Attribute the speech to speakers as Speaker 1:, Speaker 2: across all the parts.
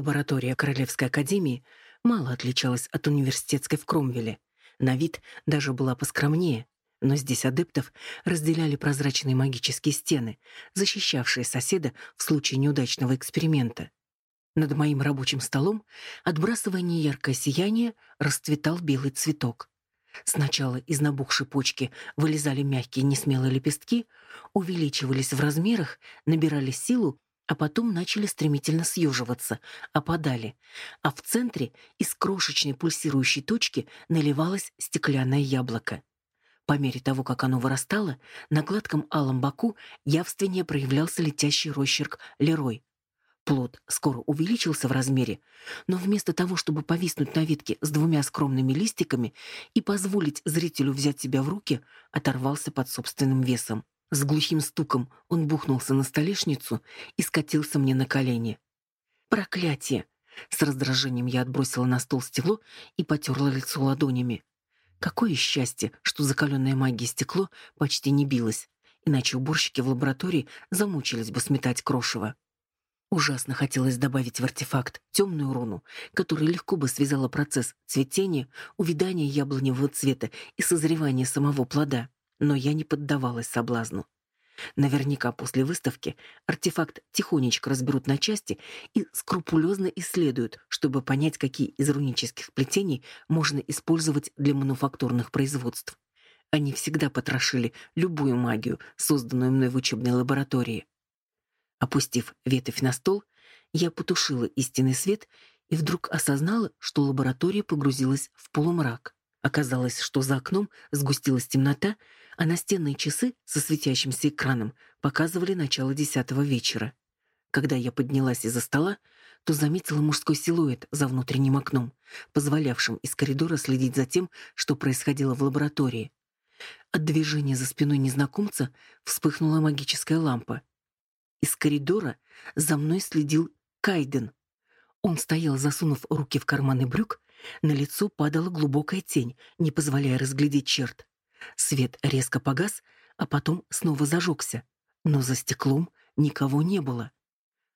Speaker 1: Лаборатория Королевской академии мало отличалась от университетской в Кромвеле. На вид даже была поскромнее, но здесь адептов разделяли прозрачные магические стены, защищавшие соседа в случае неудачного эксперимента. Над моим рабочим столом, отбрасывая неяркое сияние, расцветал белый цветок. Сначала из набухшей почки вылезали мягкие несмелые лепестки, увеличивались в размерах, набирали силу, а потом начали стремительно съеживаться, опадали, а в центре из крошечной пульсирующей точки наливалось стеклянное яблоко. По мере того, как оно вырастало, на гладком алом боку явственнее проявлялся летящий росчерк Лерой. Плод скоро увеличился в размере, но вместо того, чтобы повиснуть на ветке с двумя скромными листиками и позволить зрителю взять себя в руки, оторвался под собственным весом. С глухим стуком он бухнулся на столешницу и скатился мне на колени. «Проклятие!» С раздражением я отбросила на стол стекло и потерла лицо ладонями. Какое счастье, что закаленное магией стекло почти не билось, иначе уборщики в лаборатории замучились бы сметать крошево. Ужасно хотелось добавить в артефакт темную руну, которая легко бы связала процесс цветения, увядания яблоневого цвета и созревания самого плода, но я не поддавалась соблазну. Наверняка после выставки артефакт тихонечко разберут на части и скрупулезно исследуют, чтобы понять, какие из рунических плетений можно использовать для мануфактурных производств. Они всегда потрошили любую магию, созданную мной в учебной лаборатории. Опустив ветвь на стол, я потушила истинный свет и вдруг осознала, что лаборатория погрузилась в полумрак. Оказалось, что за окном сгустилась темнота, а настенные часы со светящимся экраном показывали начало десятого вечера. Когда я поднялась из-за стола, то заметила мужской силуэт за внутренним окном, позволявшим из коридора следить за тем, что происходило в лаборатории. От движения за спиной незнакомца вспыхнула магическая лампа. Из коридора за мной следил Кайден. Он стоял, засунув руки в карманы брюк, на лицо падала глубокая тень, не позволяя разглядеть черт. Свет резко погас, а потом снова зажегся. Но за стеклом никого не было.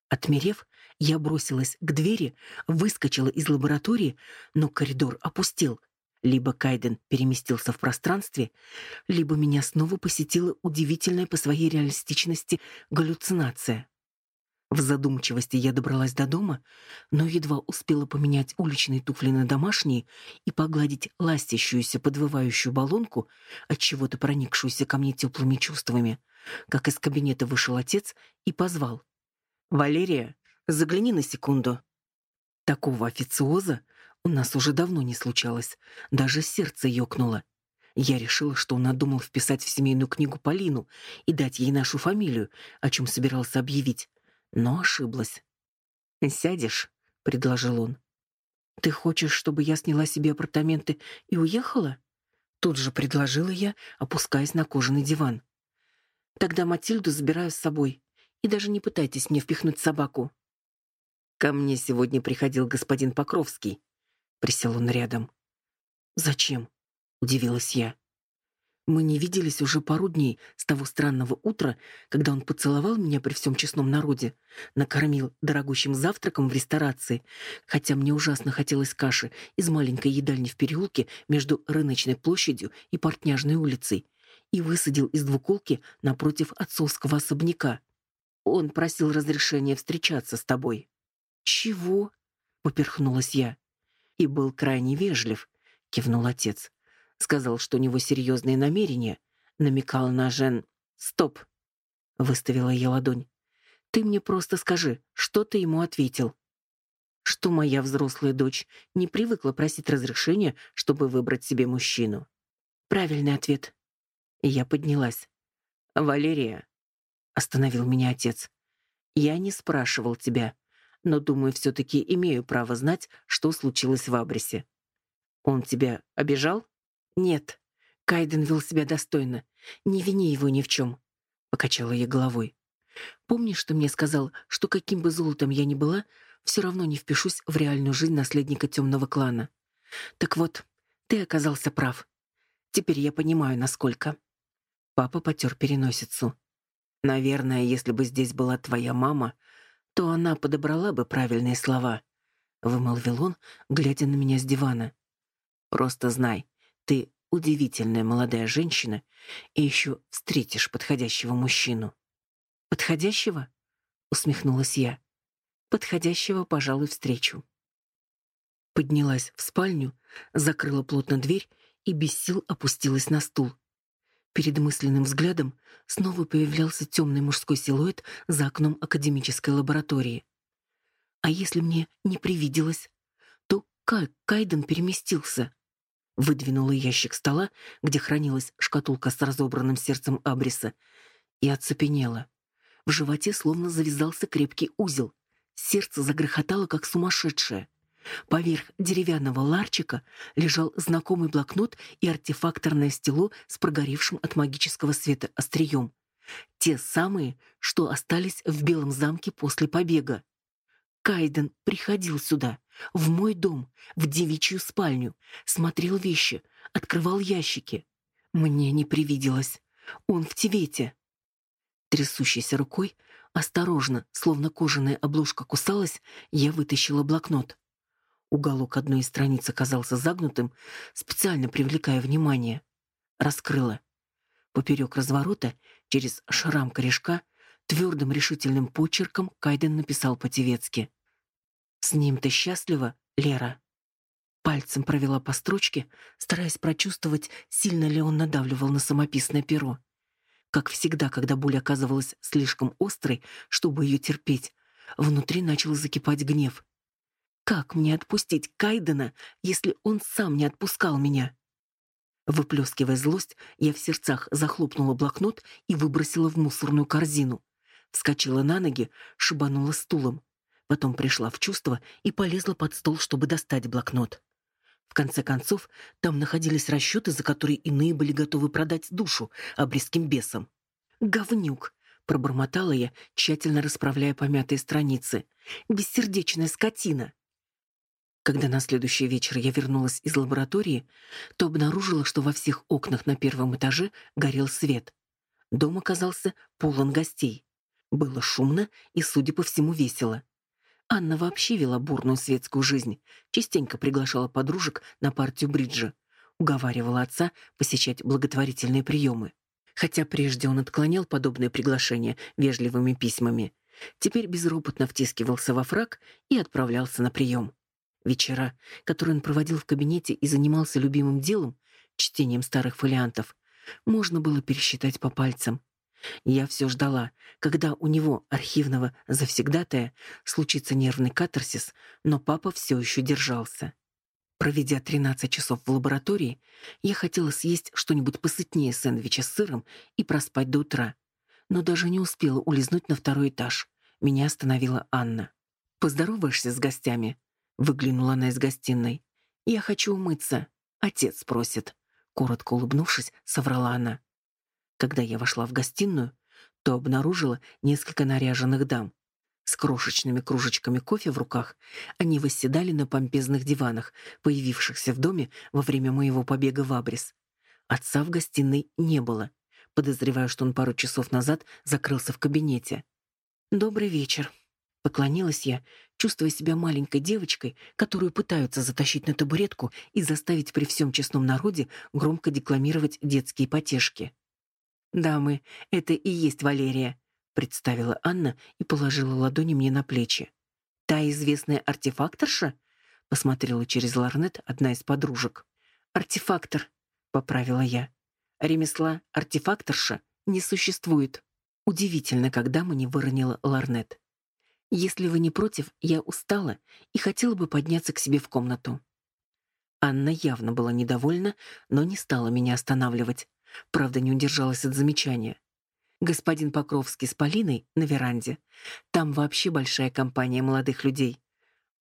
Speaker 1: Отмерев, я бросилась к двери, выскочила из лаборатории, но коридор опустел. Либо Кайден переместился в пространстве, либо меня снова посетила удивительная по своей реалистичности галлюцинация. В задумчивости я добралась до дома, но едва успела поменять уличные туфли на домашние и погладить ластящуюся подвывающую баллонку, от чего-то проникшуюся ко мне теплыми чувствами, как из кабинета вышел отец и позвал: "Валерия, загляни на секунду". Такого официоза у нас уже давно не случалось, даже сердце ёкнуло. Я решила, что он надумал вписать в семейную книгу Полину и дать ей нашу фамилию, о чем собирался объявить но ошиблась. «Сядешь?» — предложил он. «Ты хочешь, чтобы я сняла себе апартаменты и уехала?» Тут же предложила я, опускаясь на кожаный диван. «Тогда Матильду забираю с собой. И даже не пытайтесь мне впихнуть собаку». «Ко мне сегодня приходил господин Покровский», — присел он рядом. «Зачем?» — удивилась я. Мы не виделись уже пару дней с того странного утра, когда он поцеловал меня при всем честном народе, накормил дорогущим завтраком в ресторации, хотя мне ужасно хотелось каши из маленькой едальни в переулке между Рыночной площадью и Портняжной улицей, и высадил из двуколки напротив отцовского особняка. Он просил разрешения встречаться с тобой. Чего? поперхнулась я. И был крайне вежлив, кивнул отец. Сказал, что у него серьезные намерения. Намекал на Жен. «Стоп!» — выставила я ладонь. «Ты мне просто скажи, что ты ему ответил?» Что моя взрослая дочь не привыкла просить разрешения, чтобы выбрать себе мужчину. Правильный ответ. Я поднялась. «Валерия», — остановил меня отец, — «я не спрашивал тебя, но, думаю, все-таки имею право знать, что случилось в Абрисе. Он тебя обижал?» Нет, Кайден вел себя достойно. Не вини его ни в чем. Покачала я головой. Помнишь, что мне сказал, что каким бы золотом я ни была, все равно не впишусь в реальную жизнь наследника темного клана. Так вот, ты оказался прав. Теперь я понимаю, насколько. Папа потер переносицу. Наверное, если бы здесь была твоя мама, то она подобрала бы правильные слова, вымолвил он, глядя на меня с дивана. Просто знай, ты удивительная молодая женщина и еще встретишь подходящего мужчину. Подходящего? усмехнулась я. Подходящего, пожалуй, встречу. Поднялась в спальню, закрыла плотно дверь и без сил опустилась на стул. Перед мысленным взглядом снова появлялся темный мужской силуэт за окном академической лаборатории. А если мне не привиделось, то как Кайден переместился? Выдвинула ящик стола, где хранилась шкатулка с разобранным сердцем Абриса, и оцепенела. В животе словно завязался крепкий узел. Сердце загрохотало, как сумасшедшее. Поверх деревянного ларчика лежал знакомый блокнот и артефакторное стело с прогоревшим от магического света острием. Те самые, что остались в Белом замке после побега. Кайден приходил сюда, в мой дом, в девичью спальню, смотрел вещи, открывал ящики. Мне не привиделось. Он в Тивете. Трясущейся рукой, осторожно, словно кожаная обложка кусалась, я вытащила блокнот. Уголок одной из страниц оказался загнутым, специально привлекая внимание. Раскрыла. Поперек разворота, через шрам корешка, твердым решительным почерком Кайден написал по-тевецки. «С ним ты счастлива, Лера?» Пальцем провела по строчке, стараясь прочувствовать, сильно ли он надавливал на самописное перо. Как всегда, когда боль оказывалась слишком острой, чтобы ее терпеть, внутри начал закипать гнев. Как мне отпустить Кайдена, если он сам не отпускал меня? Выплескивая злость, я в сердцах захлопнула блокнот и выбросила в мусорную корзину. Вскочила на ноги, шибанула стулом. Потом пришла в чувство и полезла под стол, чтобы достать блокнот. В конце концов, там находились расчеты, за которые иные были готовы продать душу обрезким бесам. «Говнюк!» — пробормотала я, тщательно расправляя помятые страницы. «Бессердечная скотина!» Когда на следующий вечер я вернулась из лаборатории, то обнаружила, что во всех окнах на первом этаже горел свет. Дом оказался полон гостей. Было шумно и, судя по всему, весело. Анна вообще вела бурную светскую жизнь, частенько приглашала подружек на партию бриджа, уговаривала отца посещать благотворительные приемы. Хотя прежде он отклонял подобные приглашения вежливыми письмами, теперь безропотно втискивался во фрак и отправлялся на прием. Вечера, которые он проводил в кабинете и занимался любимым делом, чтением старых фолиантов, можно было пересчитать по пальцам. Я все ждала, когда у него, архивного завсегдатая, случится нервный катарсис, но папа все еще держался. Проведя 13 часов в лаборатории, я хотела съесть что-нибудь посытнее сэндвича с сыром и проспать до утра, но даже не успела улизнуть на второй этаж. Меня остановила Анна. «Поздороваешься с гостями?» Выглянула она из гостиной. «Я хочу умыться. Отец просит». Коротко улыбнувшись, соврала она. Когда я вошла в гостиную, то обнаружила несколько наряженных дам. С крошечными кружечками кофе в руках они восседали на помпезных диванах, появившихся в доме во время моего побега в Абрис. Отца в гостиной не было. Подозреваю, что он пару часов назад закрылся в кабинете. «Добрый вечер», Поклонилась я, чувствуя себя маленькой девочкой, которую пытаются затащить на табуретку и заставить при всем честном народе громко декламировать детские потешки. «Дамы, это и есть Валерия», — представила Анна и положила ладони мне на плечи. «Та известная артефакторша?» — посмотрела через ларнет одна из подружек. «Артефактор», — поправила я. «Ремесла артефакторша не существует». Удивительно, когда мы не выронила ларнет. Если вы не против, я устала и хотела бы подняться к себе в комнату. Анна явно была недовольна, но не стала меня останавливать. Правда, не удержалась от замечания. Господин Покровский с Полиной на веранде. Там вообще большая компания молодых людей.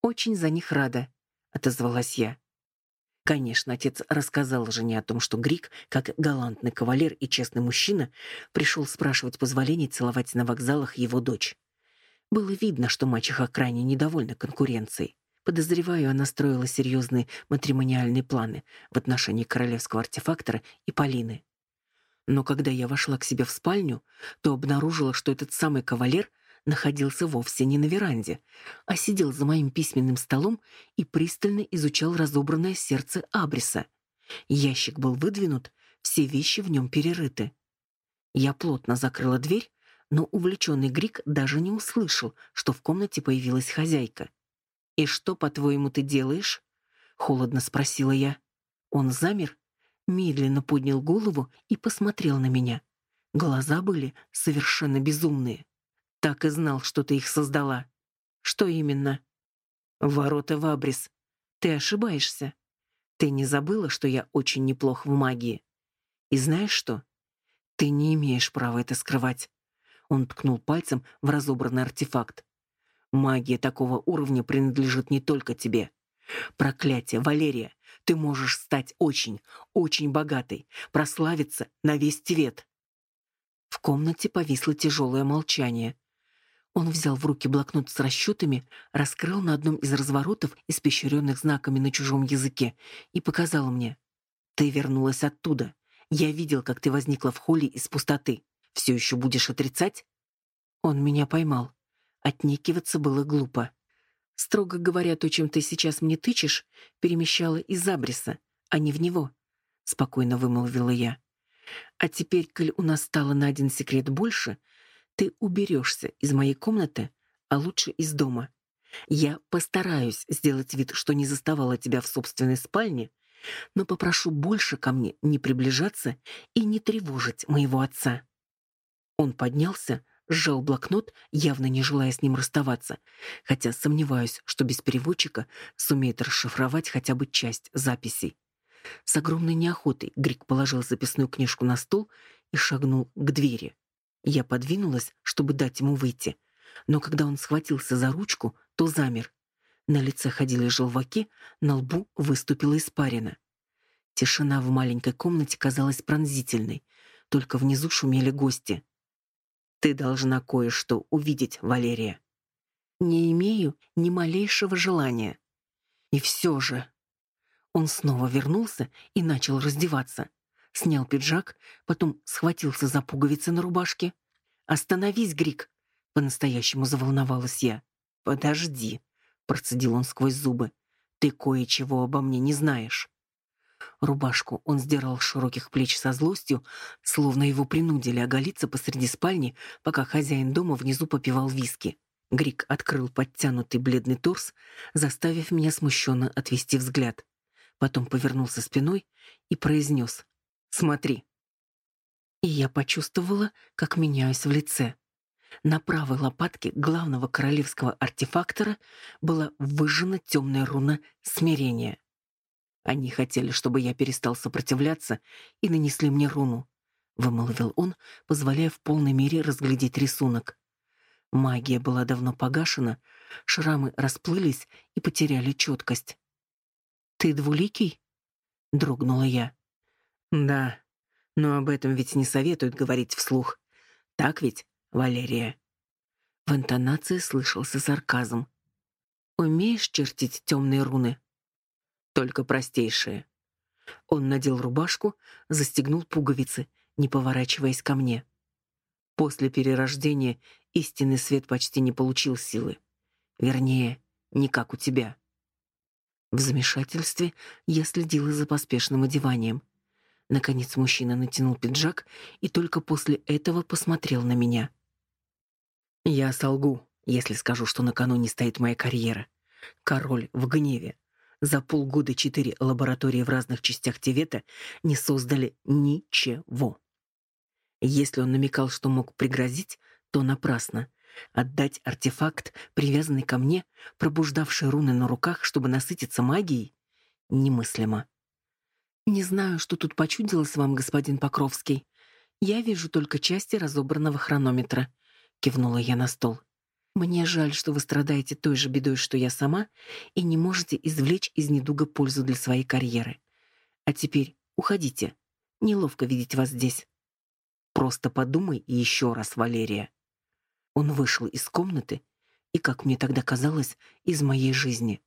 Speaker 1: Очень за них рада, отозвалась я. Конечно, отец рассказал жене о том, что Грик, как галантный кавалер и честный мужчина, пришел спрашивать позволения целовать на вокзалах его дочь. Было видно, что мачеха крайне недовольна конкуренцией. Подозреваю, она строила серьезные матримониальные планы в отношении королевского артефактора и Полины. Но когда я вошла к себе в спальню, то обнаружила, что этот самый кавалер находился вовсе не на веранде, а сидел за моим письменным столом и пристально изучал разобранное сердце Абриса. Ящик был выдвинут, все вещи в нем перерыты. Я плотно закрыла дверь, но увлеченный Грик даже не услышал, что в комнате появилась хозяйка. «И что, по-твоему, ты делаешь?» — холодно спросила я. Он замер, медленно поднял голову и посмотрел на меня. Глаза были совершенно безумные. Так и знал, что ты их создала. Что именно? Ворота в Абрис. Ты ошибаешься. Ты не забыла, что я очень неплох в магии? И знаешь что? Ты не имеешь права это скрывать. Он ткнул пальцем в разобранный артефакт. Магия такого уровня принадлежит не только тебе. Проклятие, Валерия, ты можешь стать очень, очень богатой, прославиться на весь свет. В комнате повисло тяжелое молчание. Он взял в руки блокнот с расчетами, раскрыл на одном из разворотов, испещренных знаками на чужом языке, и показал мне. «Ты вернулась оттуда. Я видел, как ты возникла в холле из пустоты. Все еще будешь отрицать?» Он меня поймал. Отнекиваться было глупо. Строго говоря, то, чем ты сейчас мне тычешь, перемещала из Абриса, а не в него, — спокойно вымолвила я. А теперь, коль у нас стало на один секрет больше, ты уберешься из моей комнаты, а лучше из дома. Я постараюсь сделать вид, что не заставала тебя в собственной спальне, но попрошу больше ко мне не приближаться и не тревожить моего отца. Он поднялся, сжал блокнот, явно не желая с ним расставаться, хотя сомневаюсь, что без переводчика сумеет расшифровать хотя бы часть записей. С огромной неохотой Грик положил записную книжку на стол и шагнул к двери. Я подвинулась, чтобы дать ему выйти, но когда он схватился за ручку, то замер. На лице ходили желваки, на лбу выступила испарина. Тишина в маленькой комнате казалась пронзительной, только внизу шумели гости. Ты должна кое-что увидеть, Валерия. Не имею ни малейшего желания. И все же... Он снова вернулся и начал раздеваться. Снял пиджак, потом схватился за пуговицы на рубашке. «Остановись, Грик!» — по-настоящему заволновалась я. «Подожди», — процедил он сквозь зубы. «Ты кое-чего обо мне не знаешь». Рубашку он сдирал с широких плеч со злостью, словно его принудили оголиться посреди спальни, пока хозяин дома внизу попивал виски. Грик открыл подтянутый бледный торс, заставив меня смущенно отвести взгляд. Потом повернулся спиной и произнес «Смотри». И я почувствовала, как меняюсь в лице. На правой лопатке главного королевского артефактора была выжжена темная руна смирения. Они хотели, чтобы я перестал сопротивляться и нанесли мне руну, вымолвил он, позволяя в полной мере разглядеть рисунок. Магия была давно погашена, шрамы расплылись и потеряли четкость. Ты двуликий? дрогнула я. Да, но об этом ведь не советуют говорить вслух. Так ведь, Валерия? В интонации слышался сарказм. Умеешь чертить темные руны? Только простейшие. Он надел рубашку, застегнул пуговицы, не поворачиваясь ко мне. После перерождения истинный свет почти не получил силы. Вернее, не как у тебя. В замешательстве я следила за поспешным одеванием. Наконец мужчина натянул пиджак и только после этого посмотрел на меня. Я солгу, если скажу, что на кону не стоит моя карьера. Король в гневе. За полгода четыре лаборатории в разных частях Тивета не создали ничего. Если он намекал, что мог пригрозить, то напрасно. Отдать артефакт, привязанный ко мне, пробуждавший руны на руках, чтобы насытиться магией, немыслимо. Не знаю, что тут почудилось вам, господин Покровский. Я вижу только части разобранного хронометра, кивнула я на стол. Мне жаль, что вы страдаете той же бедой, что я сама, и не можете извлечь из недуга пользу для своей карьеры. А теперь уходите. Неловко видеть вас здесь. Просто подумай еще раз, Валерия. Он вышел из комнаты, и, как мне тогда казалось, из моей жизни.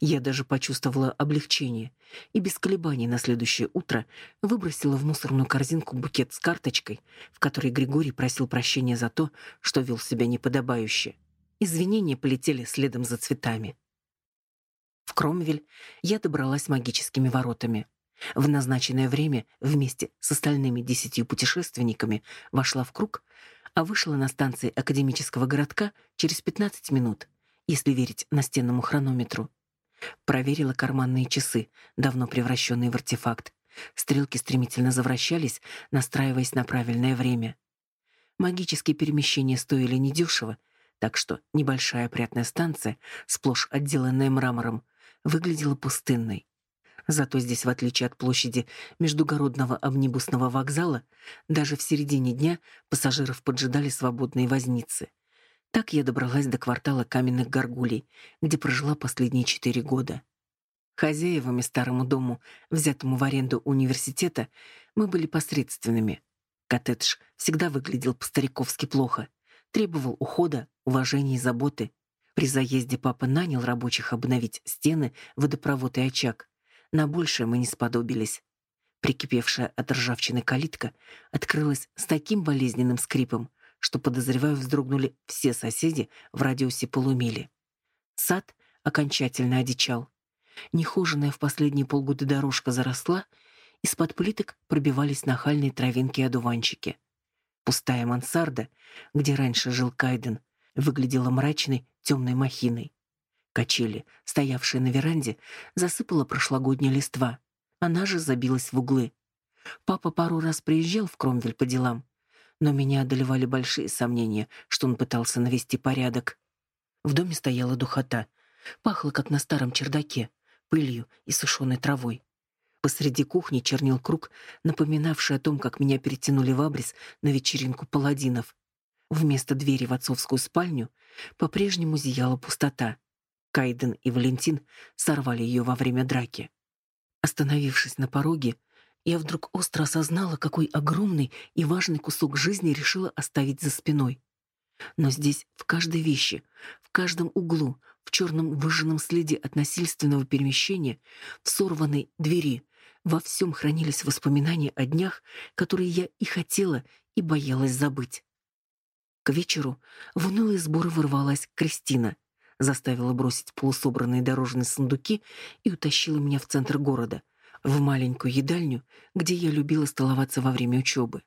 Speaker 1: Я даже почувствовала облегчение и без колебаний на следующее утро выбросила в мусорную корзинку букет с карточкой, в которой Григорий просил прощения за то, что вел себя неподобающе. Извинения полетели следом за цветами. В Кромвель я добралась магическими воротами. В назначенное время вместе с остальными десятью путешественниками вошла в круг, а вышла на станции академического городка через 15 минут, если верить настенному хронометру. Проверила карманные часы, давно превращенные в артефакт. Стрелки стремительно завращались, настраиваясь на правильное время. Магические перемещения стоили недешево, так что небольшая опрятная станция, сплошь отделанная мрамором, выглядела пустынной. Зато здесь, в отличие от площади междугородного амнибусного вокзала, даже в середине дня пассажиров поджидали свободные возницы. Так я добралась до квартала каменных горгулей, где прожила последние четыре года. Хозяевами старому дому, взятому в аренду университета, мы были посредственными. Коттедж всегда выглядел по-стариковски плохо, требовал ухода, уважения и заботы. При заезде папа нанял рабочих обновить стены, водопровод и очаг. На большее мы не сподобились. Прикипевшая от ржавчины калитка открылась с таким болезненным скрипом, что, подозреваю, вздрогнули все соседи в радиусе полумили. Сад окончательно одичал. Нехоженная в последние полгода дорожка заросла, из-под плиток пробивались нахальные травинки и одуванчики. Пустая мансарда, где раньше жил Кайден, выглядела мрачной темной махиной. Качели, стоявшие на веранде, засыпала прошлогодняя листва. Она же забилась в углы. Папа пару раз приезжал в Кромвель по делам, но меня одолевали большие сомнения, что он пытался навести порядок. В доме стояла духота. Пахло, как на старом чердаке, пылью и сушеной травой. Посреди кухни чернил круг, напоминавший о том, как меня перетянули в абрис на вечеринку паладинов. Вместо двери в отцовскую спальню по-прежнему зияла пустота. Кайден и Валентин сорвали ее во время драки. Остановившись на пороге, я вдруг остро осознала, какой огромный и важный кусок жизни решила оставить за спиной. Но здесь, в каждой вещи, в каждом углу, в черном выжженном следе от насильственного перемещения, в сорванной двери, во всем хранились воспоминания о днях, которые я и хотела, и боялась забыть. К вечеру в унылые сборы ворвалась Кристина, заставила бросить полусобранные дорожные сундуки и утащила меня в центр города, в маленькую едальню, где я любила столоваться во время учебы.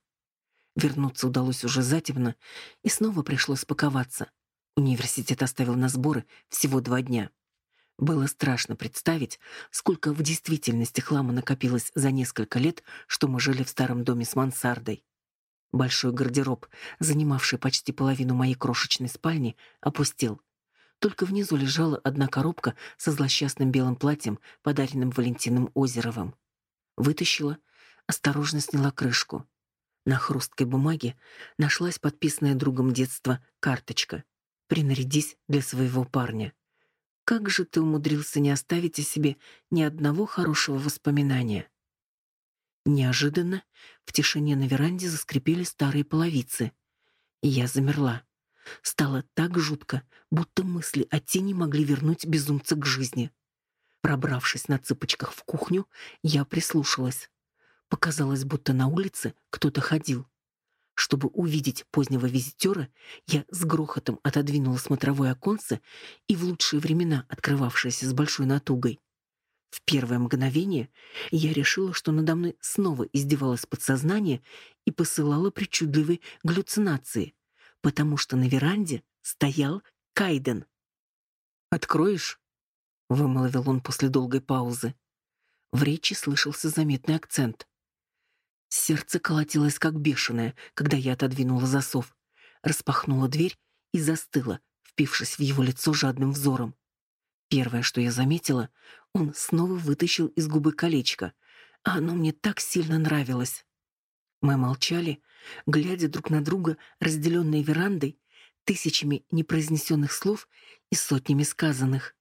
Speaker 1: Вернуться удалось уже затемно, и снова пришлось паковаться. Университет оставил на сборы всего два дня. Было страшно представить, сколько в действительности хлама накопилось за несколько лет, что мы жили в старом доме с мансардой. Большой гардероб, занимавший почти половину моей крошечной спальни, опустел. Только внизу лежала одна коробка со злосчастным белым платьем, подаренным Валентином Озеровым. Вытащила, осторожно сняла крышку. На хрусткой бумаге нашлась подписанная другом детства карточка. «Принарядись для своего парня». Как же ты умудрился не оставить о себе ни одного хорошего воспоминания? Неожиданно в тишине на веранде заскрипели старые половицы. Я замерла. Стало так жутко, будто мысли о тени могли вернуть безумца к жизни. Пробравшись на цыпочках в кухню, я прислушалась. Показалось, будто на улице кто-то ходил. Чтобы увидеть позднего визитера, я с грохотом отодвинула смотровое оконце и в лучшие времена открывавшееся с большой натугой. В первое мгновение я решила, что надо мной снова издевалось подсознание и посылало причудливые галлюцинации потому что на веранде стоял Кайден. «Откроешь?» — вымолвил он после долгой паузы. В речи слышался заметный акцент. Сердце колотилось как бешеное, когда я отодвинула засов, распахнула дверь и застыла, впившись в его лицо жадным взором. Первое, что я заметила, он снова вытащил из губы колечко, а оно мне так сильно нравилось. Мы молчали, глядя друг на друга, разделенные верандой, тысячами непроизнесенных слов и сотнями сказанных.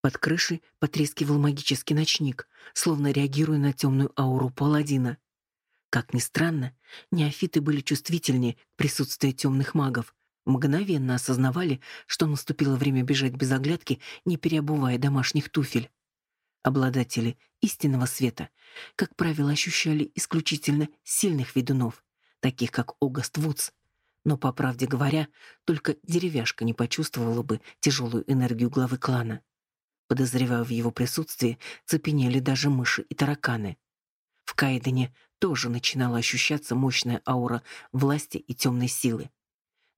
Speaker 1: Под крышей потрескивал магический ночник, словно реагируя на темную ауру паладина. Как ни странно, неофиты были чувствительнее к присутствию темных магов, мгновенно осознавали, что наступило время бежать без оглядки, не переобувая домашних туфель. Обладатели истинного света, как правило, ощущали исключительно сильных ведунов, таких как Огаст Вудс. Но, по правде говоря, только деревяшка не почувствовала бы тяжелую энергию главы клана. Подозреваю, в его присутствии цепенели даже мыши и тараканы. В Кайдене тоже начинала ощущаться мощная аура власти и темной силы.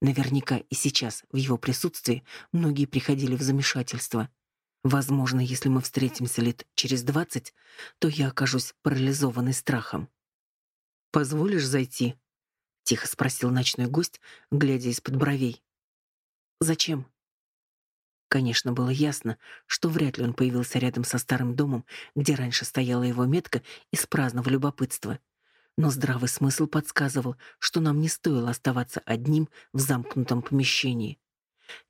Speaker 1: Наверняка и сейчас в его присутствии многие приходили в замешательство. Возможно, если мы встретимся лет через двадцать, то я окажусь парализованной страхом. «Позволишь зайти?» — тихо спросил ночной гость, глядя из-под бровей. «Зачем?» Конечно, было ясно, что вряд ли он появился рядом со старым домом, где раньше стояла его метка, из праздного любопытства. Но здравый смысл подсказывал, что нам не стоило оставаться одним в замкнутом помещении.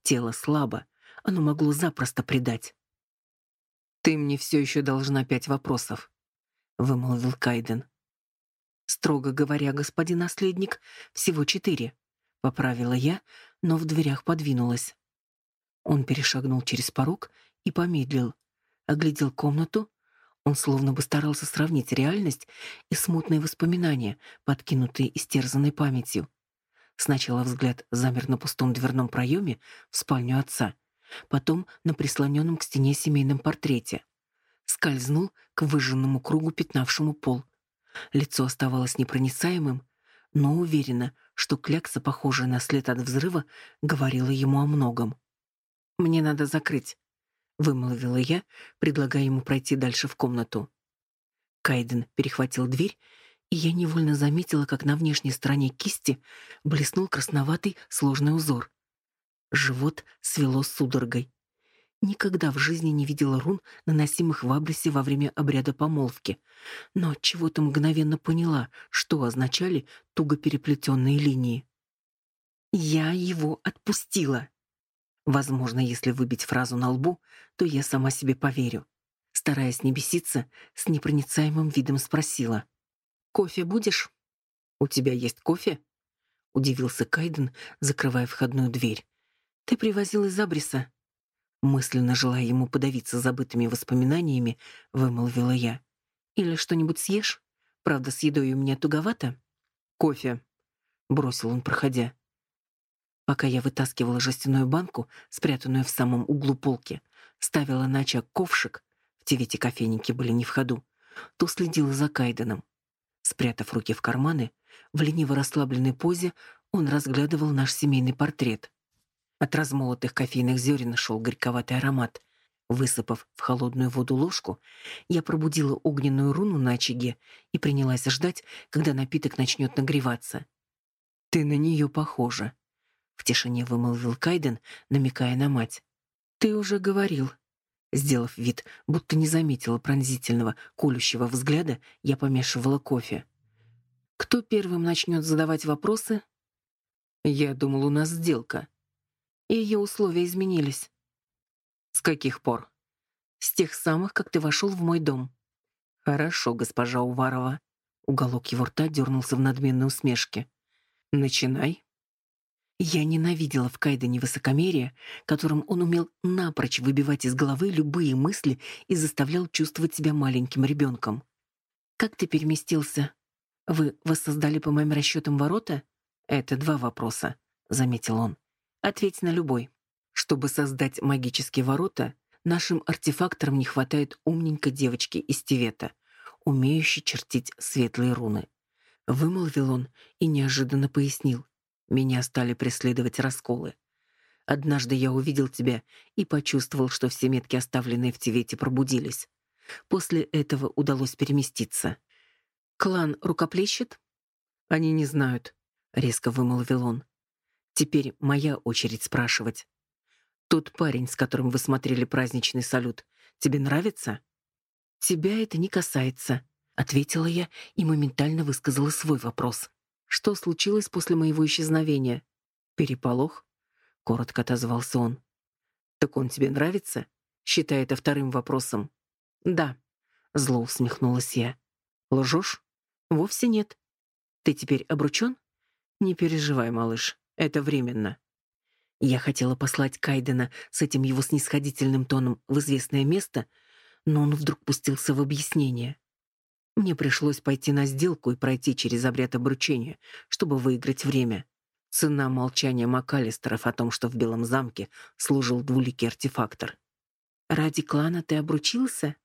Speaker 1: Тело слабо, оно могло запросто предать. «Ты мне все еще должна пять вопросов», — вымолвил Кайден. «Строго говоря, господин наследник, всего четыре», — поправила я, но в дверях подвинулась. Он перешагнул через порог и помедлил, оглядел комнату. Он словно бы старался сравнить реальность и смутные воспоминания, подкинутые истерзанной памятью. Сначала взгляд замер на пустом дверном проеме в спальню отца, потом на прислоненном к стене семейном портрете. Скользнул к выжженному кругу, пятнавшему пол. Лицо оставалось непроницаемым, но уверена, что клякса, похожая на след от взрыва, говорила ему о многом. Мне надо закрыть, вымолвила я, предлагая ему пройти дальше в комнату. Кайден перехватил дверь, и я невольно заметила, как на внешней стороне кисти блеснул красноватый сложный узор. Живот свело судорогой. Никогда в жизни не видела рун, наносимых в Абрисе во время обряда помолвки, но чего-то мгновенно поняла, что означали туго переплетенные линии. Я его отпустила. Возможно, если выбить фразу на лбу, то я сама себе поверю. Стараясь не беситься, с непроницаемым видом спросила. «Кофе будешь?» «У тебя есть кофе?» — удивился Кайден, закрывая входную дверь. «Ты привозил из Абриса?» Мысленно желая ему подавиться забытыми воспоминаниями, вымолвила я. «Или что-нибудь съешь? Правда, с едой у меня туговато?» «Кофе», — бросил он, проходя. Пока я вытаскивала жестяную банку, спрятанную в самом углу полки, ставила на очаг ковшик, в те ведь кофейники были не в ходу, то следила за Кайденом. Спрятав руки в карманы, в лениво расслабленной позе он разглядывал наш семейный портрет. От размолотых кофейных зерен шел горьковатый аромат. Высыпав в холодную воду ложку, я пробудила огненную руну на очаге и принялась ждать, когда напиток начнет нагреваться. «Ты на нее похожа», в тишине вымолвил Кайден, намекая на мать. Ты уже говорил. Сделав вид, будто не заметила пронзительного, колющего взгляда, я помешивала кофе. Кто первым начнет задавать вопросы? Я думал, у нас сделка. И ее условия изменились. С каких пор? С тех самых, как ты вошел в мой дом. Хорошо, госпожа Уварова. Уголок его рта дернулся в надменной усмешке. Начинай. Я ненавидела в Кайдене высокомерие, которым он умел напрочь выбивать из головы любые мысли и заставлял чувствовать себя маленьким ребенком. «Как ты переместился? Вы воссоздали по моим расчетам ворота?» «Это два вопроса», — заметил он. «Ответь на любой. Чтобы создать магические ворота, нашим артефакторам не хватает умненькой девочки из Тивета, умеющей чертить светлые руны». Вымолвил он и неожиданно пояснил. Меня стали преследовать расколы. Однажды я увидел тебя и почувствовал, что все метки, оставленные в Тивете, пробудились. После этого удалось переместиться. Клан рукоплещет? Они не знают, резко вымолвил он. Теперь моя очередь спрашивать. Тот парень, с которым вы смотрели праздничный салют, тебе нравится? Тебя это не касается, ответила я и моментально высказала свой вопрос. Что случилось после моего исчезновения? Переполох? Коротко отозвался он. Так он тебе нравится? Считай это вторым вопросом. Да. Зло усмехнулась я. Лжешь? Вовсе нет. Ты теперь обручён? Не переживай, малыш. Это временно. Я хотела послать Кайдена с этим его снисходительным тоном в известное место, но он вдруг пустился в объяснение. Мне пришлось пойти на сделку и пройти через обряд обручения, чтобы выиграть время. Цена молчания МакАлистеров о том, что в Белом замке служил двуликий артефактор. «Ради клана ты обручился?»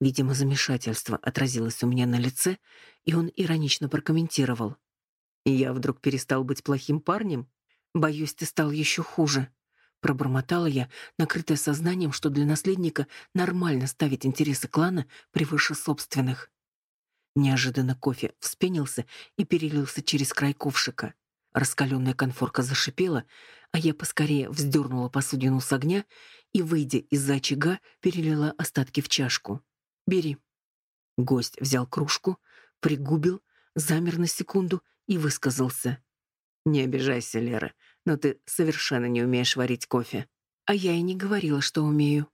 Speaker 1: Видимо, замешательство отразилось у меня на лице, и он иронично прокомментировал. «Я вдруг перестал быть плохим парнем? Боюсь, ты стал еще хуже». Пробормотала я, накрытая сознанием, что для наследника нормально ставить интересы клана превыше собственных. Неожиданно кофе вспенился и перелился через край ковшика. Раскаленная конфорка зашипела, а я поскорее вздернула посудину с огня и, выйдя из-за очага, перелила остатки в чашку. «Бери». Гость взял кружку, пригубил, замер на секунду и высказался. «Не обижайся, Лера, но ты совершенно не умеешь варить кофе». «А я и не говорила, что умею».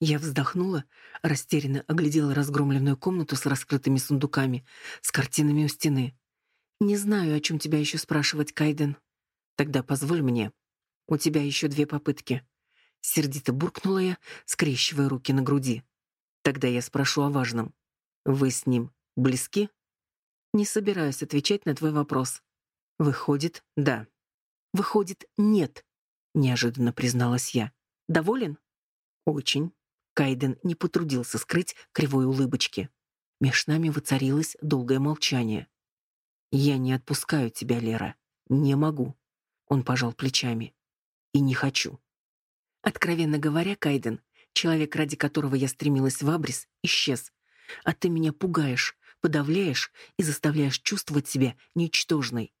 Speaker 1: Я вздохнула, растерянно оглядела разгромленную комнату с раскрытыми сундуками, с картинами у стены. «Не знаю, о чем тебя еще спрашивать, Кайден». «Тогда позволь мне. У тебя еще две попытки». Сердито буркнула я, скрещивая руки на груди. «Тогда я спрошу о важном. Вы с ним близки?» «Не собираюсь отвечать на твой вопрос». «Выходит, да». «Выходит, нет», — неожиданно призналась я. «Доволен?» «Очень». Кайден не потрудился скрыть кривой улыбочки. Меж нами воцарилось долгое молчание. «Я не отпускаю тебя, Лера. Не могу». Он пожал плечами. «И не хочу». Откровенно говоря, Кайден, человек, ради которого я стремилась в Абрис, исчез. А ты меня пугаешь, подавляешь и заставляешь чувствовать себя ничтожной.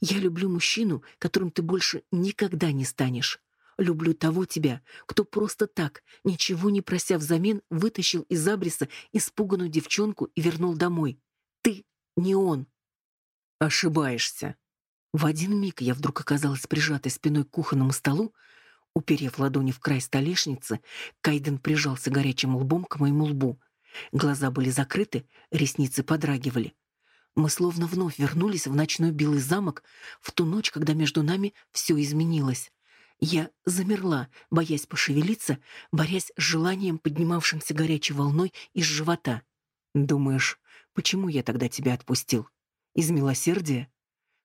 Speaker 1: Я люблю мужчину, которым ты больше никогда не станешь. Люблю того тебя, кто просто так, ничего не прося взамен, вытащил из абриса испуганную девчонку и вернул домой. Ты не он. Ошибаешься. В один миг я вдруг оказалась прижатой спиной к кухонному столу, уперев ладони в край столешницы, Кайден прижался горячим лбом к моему лбу. Глаза были закрыты, ресницы подрагивали. Мы словно вновь вернулись в ночной белый замок в ту ночь, когда между нами все изменилось. Я замерла, боясь пошевелиться, борясь с желанием, поднимавшимся горячей волной из живота. «Думаешь, почему я тогда тебя отпустил? Из милосердия?»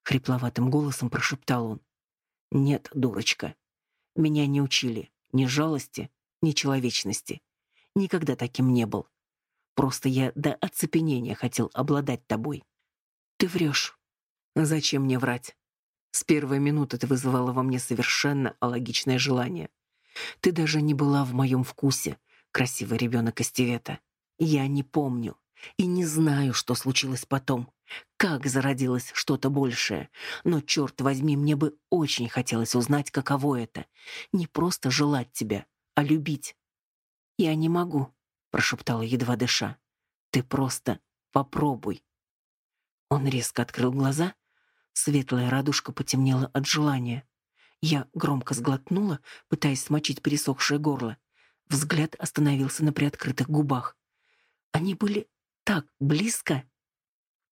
Speaker 1: Хрипловатым голосом прошептал он. «Нет, дурочка. Меня не учили ни жалости, ни человечности. Никогда таким не был. Просто я до оцепенения хотел обладать тобой». «Ты врешь». «Зачем мне врать? С первой минуты ты вызывала во мне совершенно алогичное желание. Ты даже не была в моем вкусе, красивый ребенок Остевета. Я не помню и не знаю, что случилось потом, как зародилось что-то большее. Но, черт возьми, мне бы очень хотелось узнать, каково это. Не просто желать тебя, а любить. «Я не могу», — прошептала едва дыша. «Ты просто попробуй». Он резко открыл глаза Светлая радужка потемнела от желания. Я громко сглотнула, пытаясь смочить пересохшее горло. Взгляд остановился на приоткрытых губах. Они были так близко.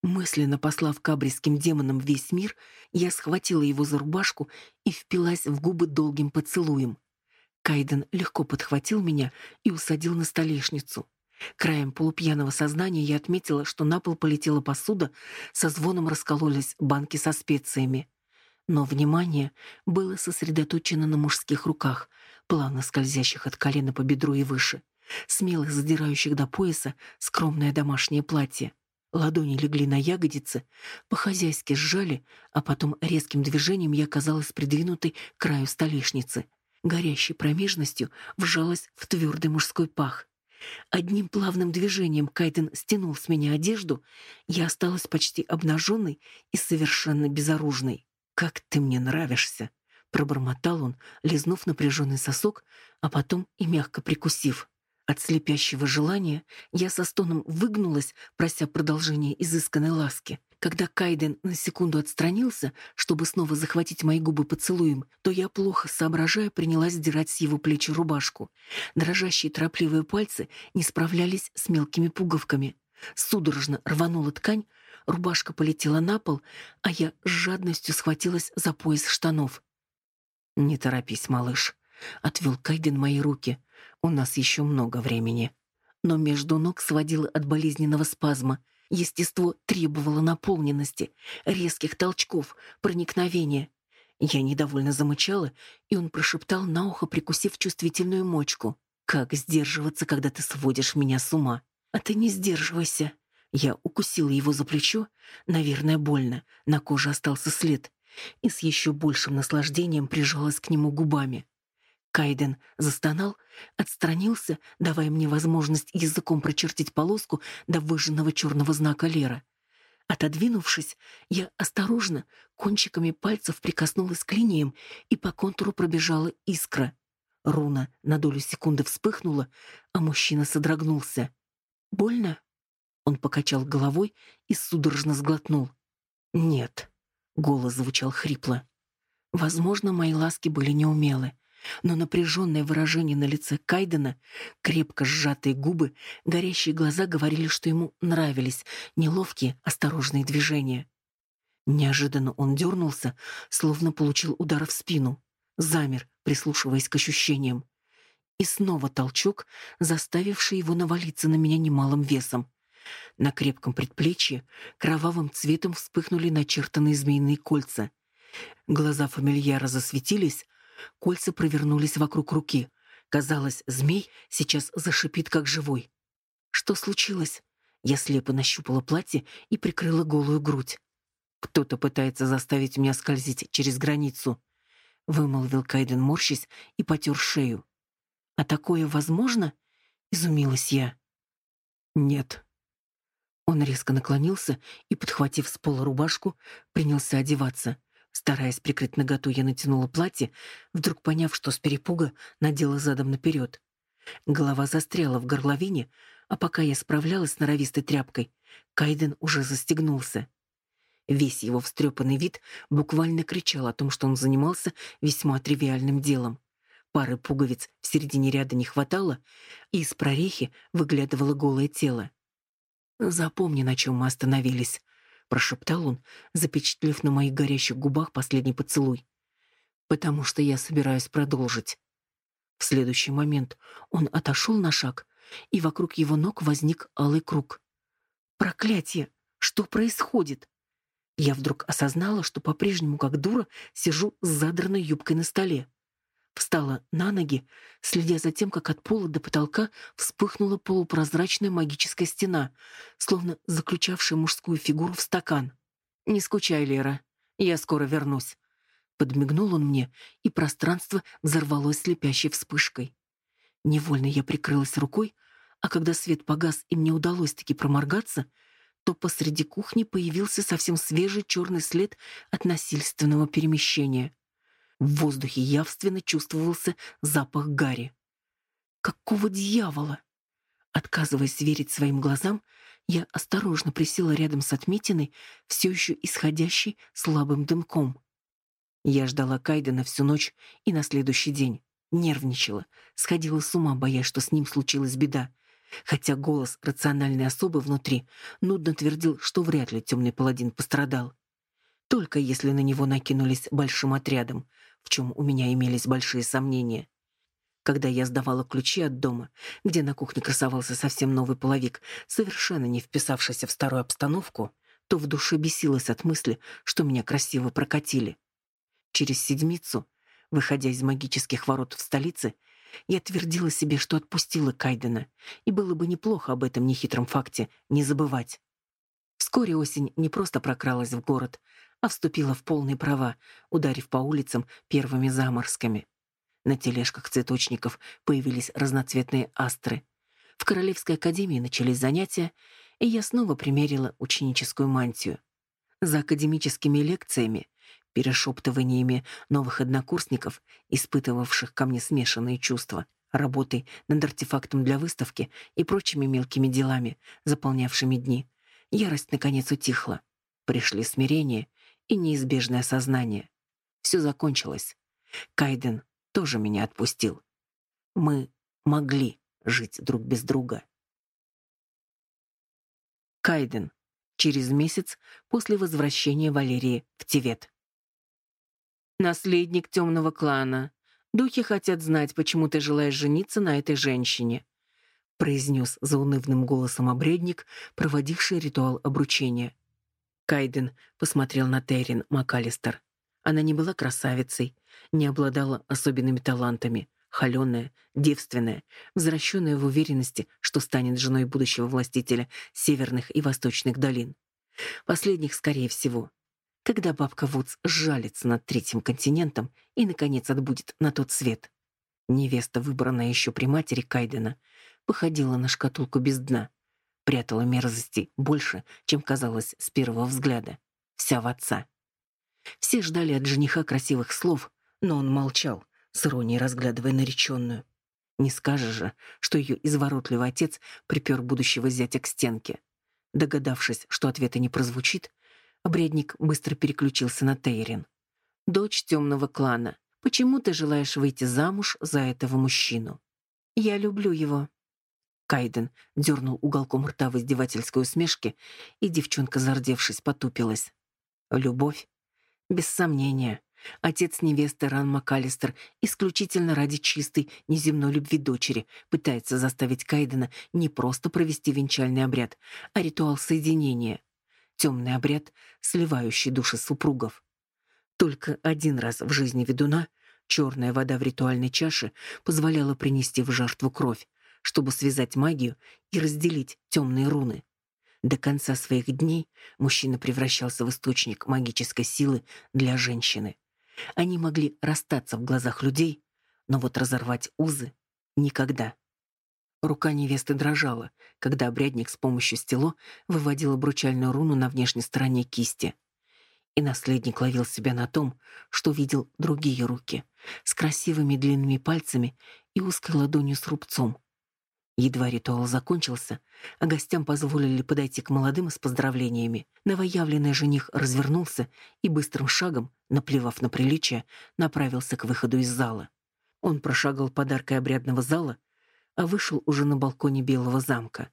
Speaker 1: Мысленно послав кабриским демонам весь мир, я схватила его за рубашку и впилась в губы долгим поцелуем. Кайден легко подхватил меня и усадил на столешницу. Краем полупьяного сознания я отметила, что на пол полетела посуда, со звоном раскололись банки со специями. Но внимание было сосредоточено на мужских руках, плавно скользящих от колена по бедру и выше, смелых задирающих до пояса скромное домашнее платье. Ладони легли на ягодицы, по-хозяйски сжали, а потом резким движением я оказалась придвинутой к краю столешницы. Горящей промежностью вжалась в твердый мужской пах. Одним плавным движением Кайден стянул с меня одежду, я осталась почти обнаженной и совершенно безоружной. «Как ты мне нравишься!» — пробормотал он, лизнув напряженный сосок, а потом и мягко прикусив. От слепящего желания я со стоном выгнулась, прося продолжения изысканной ласки. Когда Кайден на секунду отстранился, чтобы снова захватить мои губы поцелуем, то я, плохо соображая, принялась сдирать с его плечи рубашку. Дрожащие торопливые пальцы не справлялись с мелкими пуговками. Судорожно рванула ткань, рубашка полетела на пол, а я с жадностью схватилась за пояс штанов. Не торопись, малыш. Отвел Кайден мои руки. У нас еще много времени. Но между ног сводило от болезненного спазма. Естество требовало наполненности, резких толчков, проникновения. Я недовольно замычала, и он прошептал на ухо, прикусив чувствительную мочку. «Как сдерживаться, когда ты сводишь меня с ума? А ты не сдерживайся». Я укусила его за плечо, наверное, больно, на коже остался след, и с еще большим наслаждением прижалась к нему губами. Кайден застонал, отстранился, давая мне возможность языком прочертить полоску до выжженного черного знака Лера. Отодвинувшись, я осторожно кончиками пальцев прикоснулась к линиям, и по контуру пробежала искра. Руна на долю секунды вспыхнула, а мужчина содрогнулся. «Больно?» Он покачал головой и судорожно сглотнул. «Нет», — голос звучал хрипло. Возможно, мои ласки были неумелы, но напряженное выражение на лице Кайдена, крепко сжатые губы, горящие глаза говорили, что ему нравились неловкие, осторожные движения. Неожиданно он дернулся, словно получил удар в спину, замер, прислушиваясь к ощущениям. И снова толчок, заставивший его навалиться на меня немалым весом. На крепком предплечье кровавым цветом вспыхнули начертанные змеиные кольца. Глаза фамильяра засветились, Кольца провернулись вокруг руки. Казалось, змей сейчас зашипит, как живой. Что случилось? Я слепо нащупала платье и прикрыла голую грудь. «Кто-то пытается заставить меня скользить через границу», — вымолвил Кайден, морщись, и потер шею. «А такое возможно?» — изумилась я. «Нет». Он резко наклонился и, подхватив с пола рубашку, принялся одеваться. Стараясь прикрыть наготу, я натянула платье, вдруг поняв, что с перепуга надела задом наперед. Голова застряла в горловине, а пока я справлялась с норовистой тряпкой, Кайден уже застегнулся. Весь его встрепанный вид буквально кричал о том, что он занимался весьма тривиальным делом. Пары пуговиц в середине ряда не хватало, и из прорехи выглядывало голое тело. «Запомни, на чем мы остановились», прошептал он, запечатлев на моих горящих губах последний поцелуй. Потому что я собираюсь продолжить. В следующий момент он отошел на шаг, и вокруг его ног возник алый круг. Проклятие! Что происходит? Я вдруг осознала, что по-прежнему как дура сижу с задранной юбкой на столе. Встала на ноги, следя за тем, как от пола до потолка вспыхнула полупрозрачная магическая стена, словно заключавшая мужскую фигуру в стакан. «Не скучай, Лера, я скоро вернусь». Подмигнул он мне, и пространство взорвалось слепящей вспышкой. Невольно я прикрылась рукой, а когда свет погас и мне удалось таки проморгаться, то посреди кухни появился совсем свежий черный след от насильственного перемещения. В воздухе явственно чувствовался запах гари. Какого дьявола? Отказываясь верить своим глазам, я осторожно присела рядом с отметиной, все еще исходящей слабым дымком. Я ждала Кайдена всю ночь и на следующий день. Нервничала, сходила с ума, боясь, что с ним случилась беда. Хотя голос рациональной особы внутри нудно твердил, что вряд ли темный паладин пострадал. Только если на него накинулись большим отрядом, в чем у меня имелись большие сомнения. Когда я сдавала ключи от дома, где на кухне красовался совсем новый половик, совершенно не вписавшийся в старую обстановку, то в душе бесилась от мысли, что меня красиво прокатили. Через седмицу, выходя из магических ворот в столице, я твердила себе, что отпустила Кайдена, и было бы неплохо об этом нехитром факте не забывать. Вскоре осень не просто прокралась в город, а вступила в полные права, ударив по улицам первыми заморскими. На тележках цветочников появились разноцветные астры. В Королевской академии начались занятия, и я снова примерила ученическую мантию. За академическими лекциями, перешептываниями новых однокурсников, испытывавших ко мне смешанные чувства, работой над артефактом для выставки и прочими мелкими делами, заполнявшими дни, ярость наконец утихла. Пришли смирение и неизбежное сознание. Все закончилось. Кайден тоже меня отпустил. Мы могли жить друг без друга. Кайден. Через месяц после возвращения Валерии в Тивет. наследник темного клана. Духи хотят знать, почему ты желаешь жениться на этой женщине», — произнес заунывным голосом обредник, проводивший ритуал обручения. Кайден посмотрел на Террин МакАлистер. Она не была красавицей, не обладала особенными талантами, холеная, девственная, возвращенная в уверенности, что станет женой будущего властителя северных и восточных долин. Последних, скорее всего. Когда бабка Вудс сжалится над третьим континентом и, наконец, отбудет на тот свет. Невеста, выбранная еще при матери Кайдена, походила на шкатулку без дна, прятала мерзости больше, чем казалось с первого взгляда. Вся в отца. Все ждали от жениха красивых слов, но он молчал, с иронией разглядывая нареченную. Не скажешь же, что ее изворотливый отец припер будущего зятя к стенке. Догадавшись, что ответа не прозвучит, обрядник быстро переключился на Тейрин. «Дочь темного клана, почему ты желаешь выйти замуж за этого мужчину?» «Я люблю его». Кайден дернул уголком рта в издевательской усмешке, и девчонка, зардевшись, потупилась. «Любовь? Без сомнения. Отец невесты Ран МакАлистер исключительно ради чистой, неземной любви дочери пытается заставить Кайдена не просто провести венчальный обряд, а ритуал соединения. Темный обряд, сливающий души супругов. Только один раз в жизни ведуна черная вода в ритуальной чаше позволяла принести в жертву кровь, чтобы связать магию и разделить темные руны. До конца своих дней мужчина превращался в источник магической силы для женщины. Они могли расстаться в глазах людей, но вот разорвать узы — никогда. Рука невесты дрожала, когда обрядник с помощью стело выводил обручальную руну на внешней стороне кисти. И наследник ловил себя на том, что видел другие руки, с красивыми длинными пальцами и узкой ладонью с рубцом, Едва ритуал закончился, а гостям позволили подойти к молодым с поздравлениями. Новоявленный жених развернулся и быстрым шагом, наплевав на приличие, направился к выходу из зала. Он прошагал подаркой обрядного зала, а вышел уже на балконе Белого замка.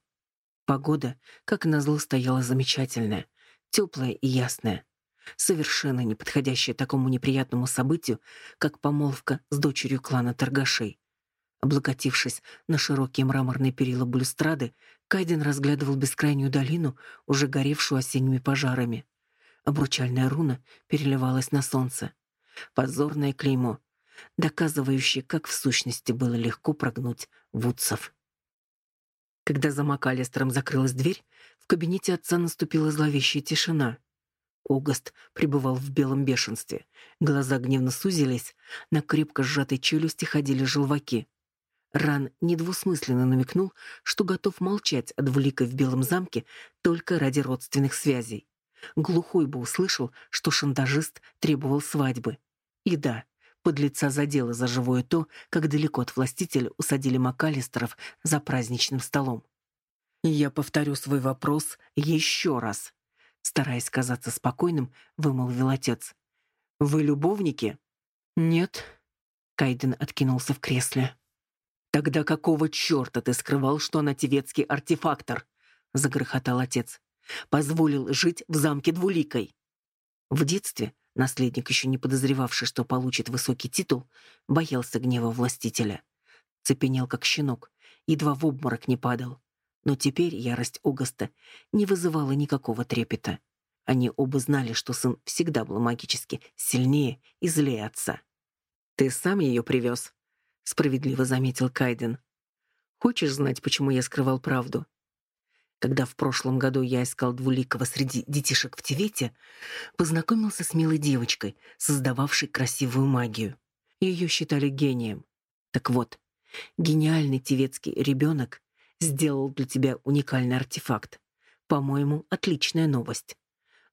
Speaker 1: Погода, как назло, стояла замечательная, теплая и ясная, совершенно не подходящая такому неприятному событию, как помолвка с дочерью клана торгашей. Облокотившись на широкие мраморные перила балюстрады, Кайден разглядывал бескрайнюю долину, уже горевшую осенними пожарами. Обручальная руна переливалась на солнце. Позорное клеймо, доказывающее, как в сущности было легко прогнуть вудцев. Когда за МакАлистером закрылась дверь, в кабинете отца наступила зловещая тишина. Огост пребывал в белом бешенстве. Глаза гневно сузились, на крепко сжатой челюсти ходили желваки. Ран недвусмысленно намекнул, что готов молчать о двуликой в Белом замке только ради родственных связей. Глухой бы услышал, что шантажист требовал свадьбы. И да, подлеца задело за живое то, как далеко от властителя усадили Макалистеров за праздничным столом. «Я повторю свой вопрос еще раз», — стараясь казаться спокойным, вымолвил отец. «Вы любовники?» «Нет», — Кайден откинулся в кресле. «Тогда какого черта ты скрывал, что она тевецкий артефактор?» — загрохотал отец. «Позволил жить в замке двуликой». В детстве наследник, еще не подозревавший, что получит высокий титул, боялся гнева властителя. Цепенел, как щенок, едва в обморок не падал. Но теперь ярость Огоста не вызывала никакого трепета. Они оба знали, что сын всегда был магически сильнее и злее отца. «Ты сам ее привез?» — справедливо заметил Кайден. «Хочешь знать, почему я скрывал правду?» Когда в прошлом году я искал двуликого среди детишек в Тивете, познакомился с милой девочкой, создававшей красивую магию. Ее считали гением. Так вот, гениальный тиветский ребенок сделал для тебя уникальный артефакт. По-моему, отличная новость.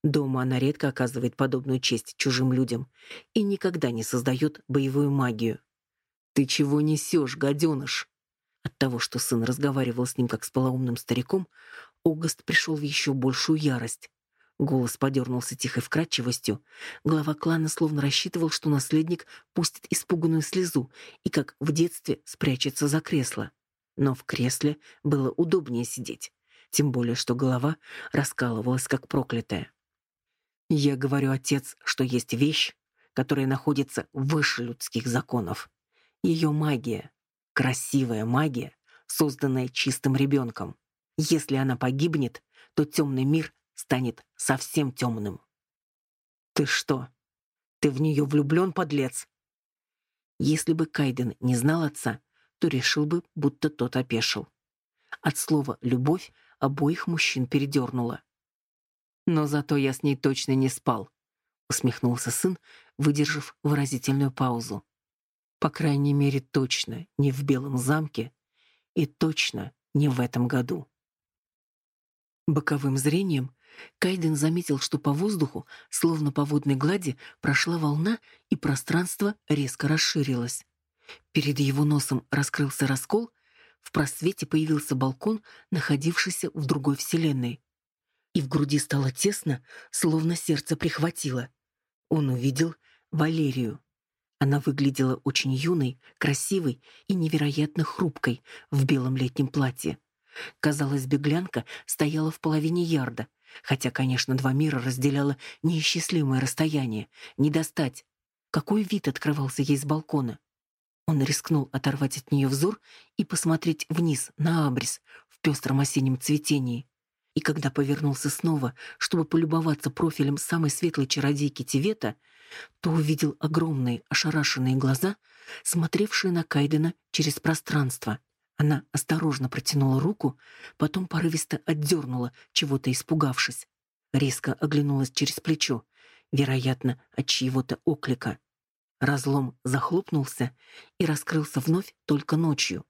Speaker 1: Дома она редко оказывает подобную честь чужим людям и никогда не создает боевую магию. «Ты чего несешь, гаденыш?» От того, что сын разговаривал с ним как с полоумным стариком, Огост пришел в еще большую ярость. Голос подернулся тихой вкрадчивостью. Глава клана словно рассчитывал, что наследник пустит испуганную слезу и, как в детстве, спрячется за кресло. Но в кресле было удобнее сидеть, тем более что голова раскалывалась, как проклятая. «Я говорю, отец, что есть вещь, которая находится выше людских законов. Ее магия, красивая магия, созданная чистым ребенком. Если она погибнет, то темный мир станет совсем темным. Ты что? Ты в нее влюблен, подлец? Если бы Кайден не знал отца, то решил бы, будто тот опешил. От слова «любовь» обоих мужчин передернуло. «Но зато я с ней точно не спал», — усмехнулся сын, выдержав выразительную паузу. «По крайней мере, точно не в Белом замке и точно не в этом году». Боковым зрением Кайден заметил, что по воздуху, словно по водной глади, прошла волна, и пространство резко расширилось. Перед его носом раскрылся раскол, в просвете появился балкон, находившийся в другой вселенной. И в груди стало тесно, словно сердце прихватило. Он увидел Валерию. Она выглядела очень юной, красивой и невероятно хрупкой в белом летнем платье. Казалось, беглянка стояла в половине ярда, хотя, конечно, два мира разделяло неисчислимое расстояние, не достать. Какой вид открывался ей с балкона? Он рискнул оторвать от нее взор и посмотреть вниз, на абрис, в пестром осеннем цветении. И когда повернулся снова, чтобы полюбоваться профилем самой светлой чародейки Тивета, то увидел огромные ошарашенные глаза, смотревшие на Кайдена через пространство. Она осторожно протянула руку, потом порывисто отдернула, чего-то испугавшись. Резко оглянулась через плечо, вероятно, от чьего-то оклика. Разлом захлопнулся и раскрылся вновь только ночью.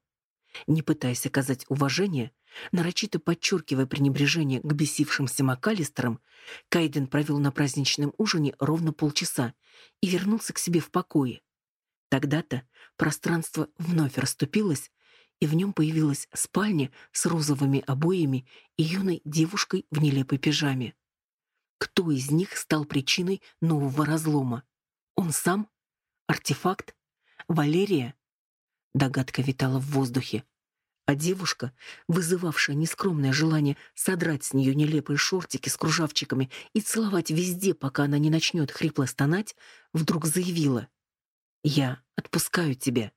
Speaker 1: Не пытаясь оказать уважение, нарочито подчеркивая пренебрежение к бесившимся МакАлистерам, Кайден провел на праздничном ужине ровно полчаса и вернулся к себе в покое. Тогда-то пространство вновь расступилось, и в нем появилась спальня с розовыми обоями и юной девушкой в нелепой пижаме. Кто из них стал причиной нового разлома? Он сам Артефакт? Валерия? Догадка витала в воздухе. А девушка, вызывавшая нескромное желание содрать с нее нелепые шортики с кружавчиками и целовать везде, пока она не начнет хрипло стонать, вдруг заявила. «Я отпускаю тебя».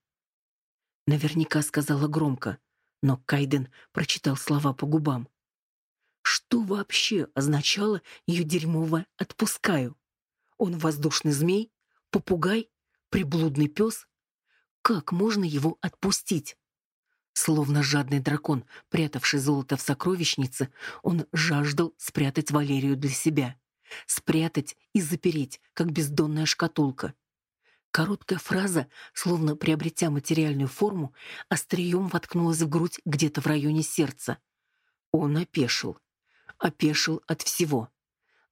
Speaker 1: Наверняка сказала громко, но Кайден прочитал слова по губам. Что вообще означало ее дерьмовое «отпускаю»? Он воздушный змей? Попугай? Приблудный пес? Как можно его отпустить? Словно жадный дракон, прятавший золото в сокровищнице, он жаждал спрятать Валерию для себя. Спрятать и запереть, как бездонная шкатулка. Короткая фраза, словно приобретя материальную форму, острием воткнулась в грудь где-то в районе сердца. Он опешил. Опешил от всего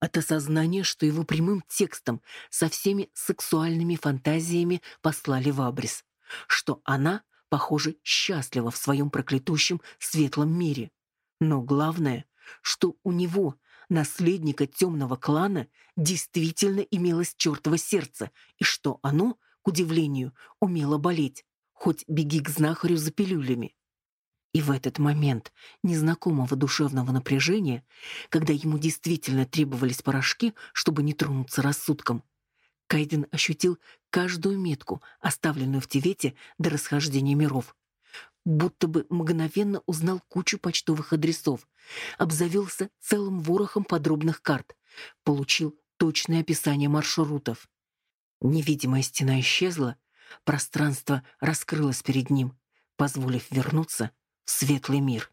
Speaker 1: от осознания, что его прямым текстом со всеми сексуальными фантазиями послали в абрис, что она, похоже, счастлива в своем проклятущем светлом мире. Но главное, что у него, наследника темного клана, действительно имелось чертово сердце, и что оно, к удивлению, умело болеть, хоть беги к знахарю за пилюлями. И в этот момент незнакомого душевного напряжения, когда ему действительно требовались порошки, чтобы не тронуться рассудком, Кайден ощутил каждую метку, оставленную в Тивете до расхождения миров. Будто бы мгновенно узнал кучу почтовых адресов, обзавелся целым ворохом подробных карт, получил точное описание маршрутов. Невидимая стена исчезла, пространство раскрылось перед ним, позволив вернуться светлый мир.